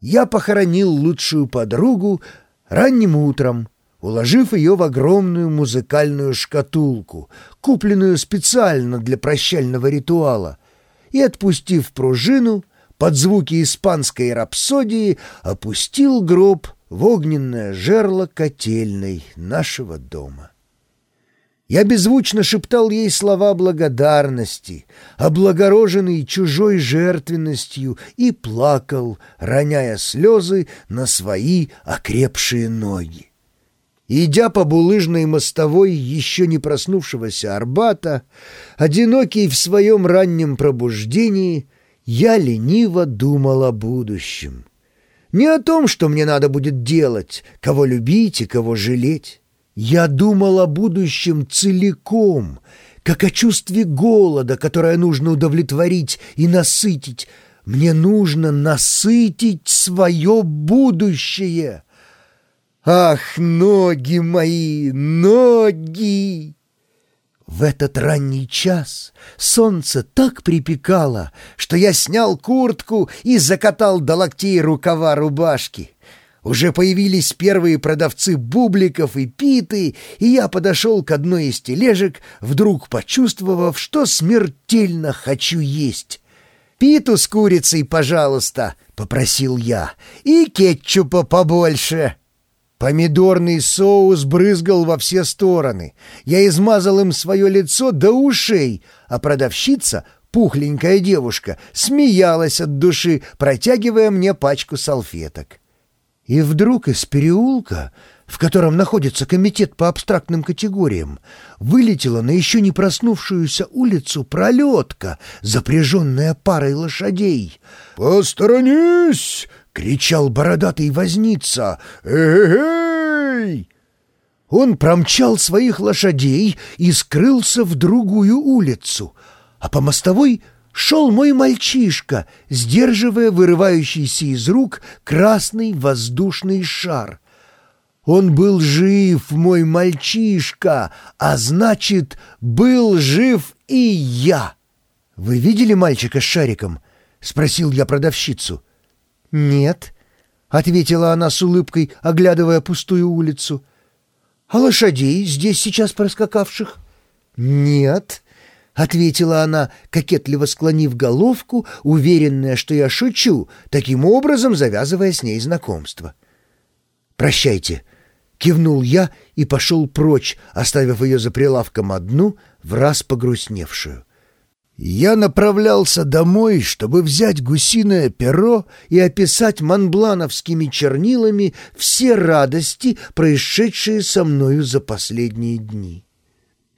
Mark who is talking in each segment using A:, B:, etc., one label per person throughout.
A: Я похоронил лучшую подругу ранним утром, уложив ее в огромную музыкальную шкатулку, купленную специально для прощального ритуала, и, отпустив пружину, под звуки испанской рапсодии опустил гроб в огненное жерло котельной нашего дома. Я беззвучно шептал ей слова благодарности, облагороженный чужой жертвенностью, и плакал, роняя слезы на свои окрепшие ноги. Идя по булыжной мостовой еще не проснувшегося Арбата, одинокий в своем раннем пробуждении, я лениво думал о будущем. Не о том, что мне надо будет делать, кого любить и кого жалеть. Я думал о будущем целиком, как о чувстве голода, которое нужно удовлетворить и насытить. Мне нужно насытить свое будущее. Ах, ноги мои, ноги! В этот ранний час солнце так припекало, что я снял куртку и закатал до локтей рукава рубашки. Уже появились первые продавцы бубликов и питы, и я подошел к одной из тележек, вдруг почувствовав, что смертельно хочу есть. «Питу с курицей, пожалуйста», — попросил я, — «и кетчупа побольше». Помидорный соус брызгал во все стороны. Я измазал им свое лицо до ушей, а продавщица, пухленькая девушка, смеялась от души, протягивая мне пачку салфеток. И вдруг из переулка, в котором находится комитет по абстрактным категориям, вылетела на еще не проснувшуюся улицу пролетка, запряженная парой лошадей. «Посторонись!» кричал бородатый возница. «Эй!» Он промчал своих лошадей и скрылся в другую улицу, а по мостовой шел мой мальчишка, сдерживая вырывающийся из рук красный воздушный шар. Он был жив, мой мальчишка, а значит, был жив и я. «Вы видели мальчика с шариком?» — спросил я продавщицу. «Нет», — ответила она с улыбкой, оглядывая пустую улицу. «А лошадей здесь сейчас проскакавших?» «Нет», — ответила она, кокетливо склонив головку, уверенная, что я шучу, таким образом завязывая с ней знакомство. «Прощайте», — кивнул я и пошел прочь, оставив ее за прилавком одну, в раз погрустневшую. Я направлялся домой, чтобы взять гусиное перо и описать манблановскими чернилами все радости, происшедшие со мною за последние дни.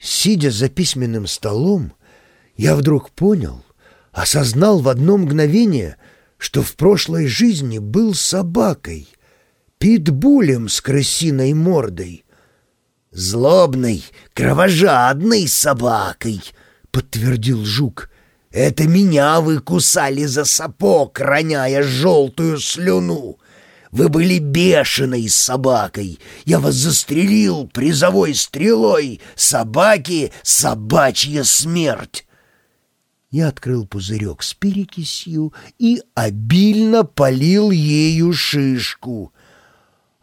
A: Сидя за письменным столом, я вдруг понял, осознал в одно мгновение, что в прошлой жизни был собакой, питбулем с крысиной мордой, злобной, кровожадной собакой —— подтвердил жук. «Это меня вы кусали за сапог, роняя желтую слюну. Вы были бешеной собакой. Я вас застрелил призовой стрелой. Собаки — собачья смерть». Я открыл пузырек с перекисью и обильно полил ею шишку.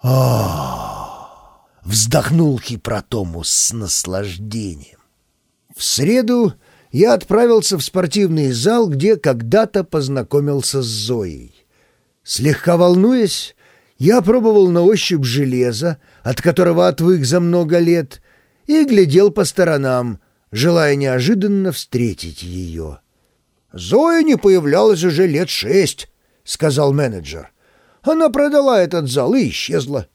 A: а вздохнул Хипротомус с наслаждением. В среду я отправился в спортивный зал, где когда-то познакомился с Зоей. Слегка волнуясь, я пробовал на ощупь железо, от которого отвык за много лет, и глядел по сторонам, желая неожиданно встретить ее. «Зоя не появлялась уже лет шесть», — сказал менеджер. «Она продала этот зал и исчезла».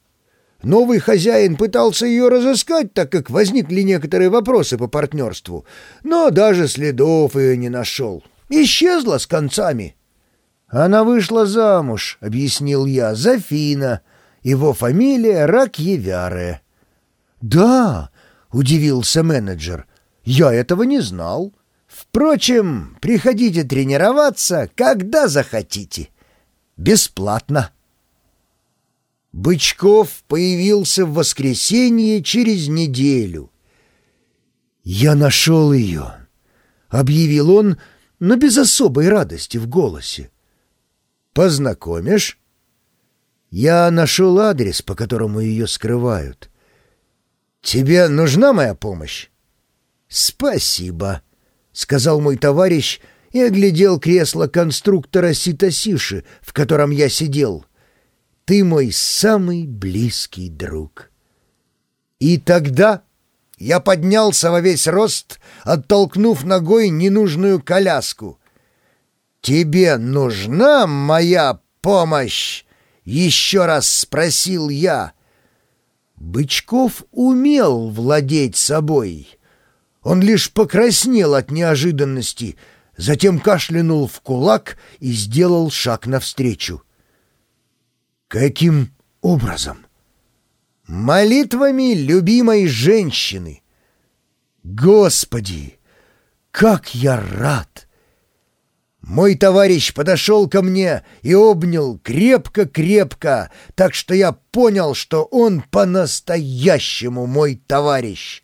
A: Новый хозяин пытался ее разыскать, так как возникли некоторые вопросы по партнерству, но даже следов ее не нашел. Исчезла с концами. «Она вышла замуж», — объяснил я, — «за Фина. Его фамилия Ракьевяре». «Да», — удивился менеджер, — «я этого не знал». «Впрочем, приходите тренироваться, когда захотите. Бесплатно». Бычков появился в воскресенье через неделю. «Я нашел ее», — объявил он, но без особой радости в голосе. «Познакомишь?» Я нашел адрес, по которому ее скрывают. Тебе нужна моя помощь? Спасибо, — сказал мой товарищ и оглядел кресло конструктора Ситосиши, в котором я сидел. Ты мой самый близкий друг. И тогда я поднялся во весь рост, оттолкнув ногой ненужную коляску. «Тебе нужна моя помощь?» — еще раз спросил я. Бычков умел владеть собой. Он лишь покраснел от неожиданности, затем кашлянул в кулак и сделал шаг навстречу. «Каким образом?» «Молитвами любимой женщины». «Господи, как я рад!» Мой товарищ подошел ко мне и обнял крепко-крепко, так что я понял, что он по-настоящему мой товарищ.